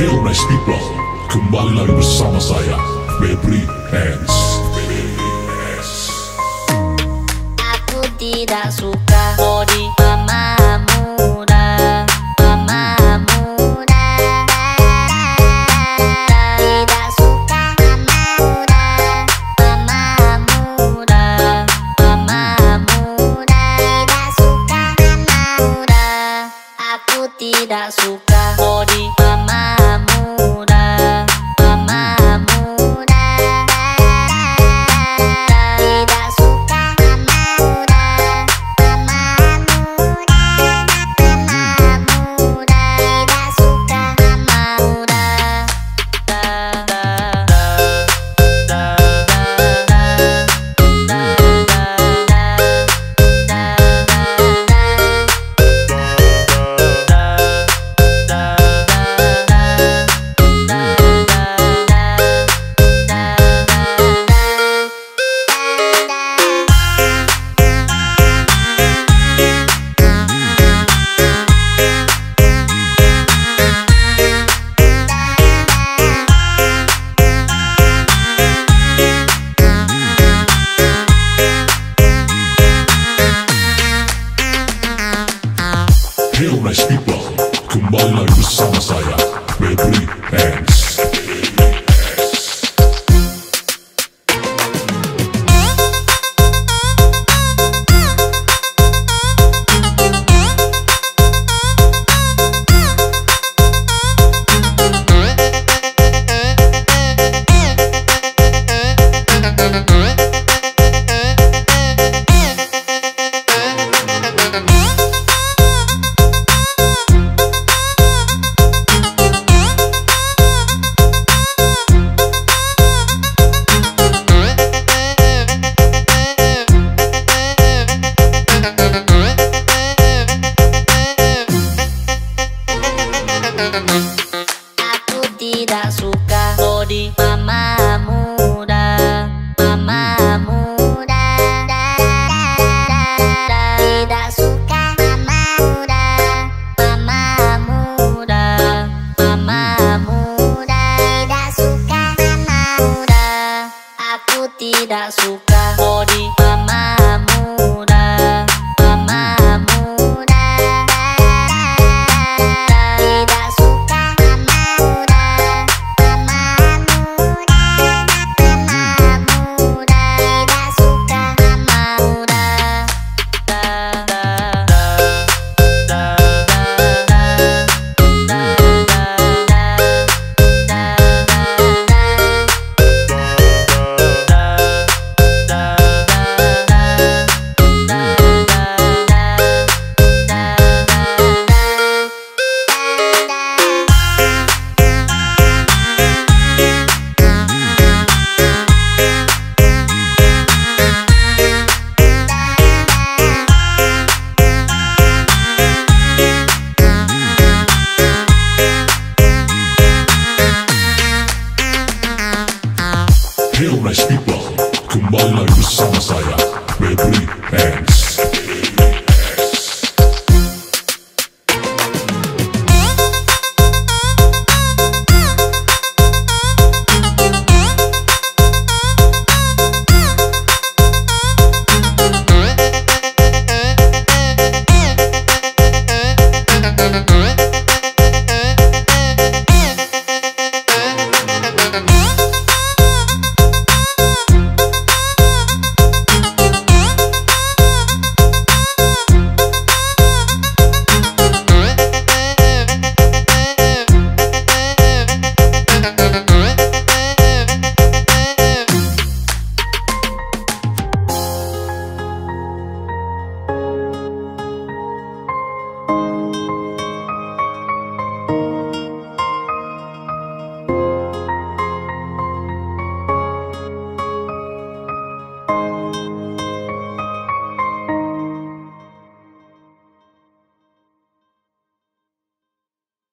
Hero nice people, kembali lagi bersama saya, Febri Hens like the sun's fire. Baby, hands. that soup.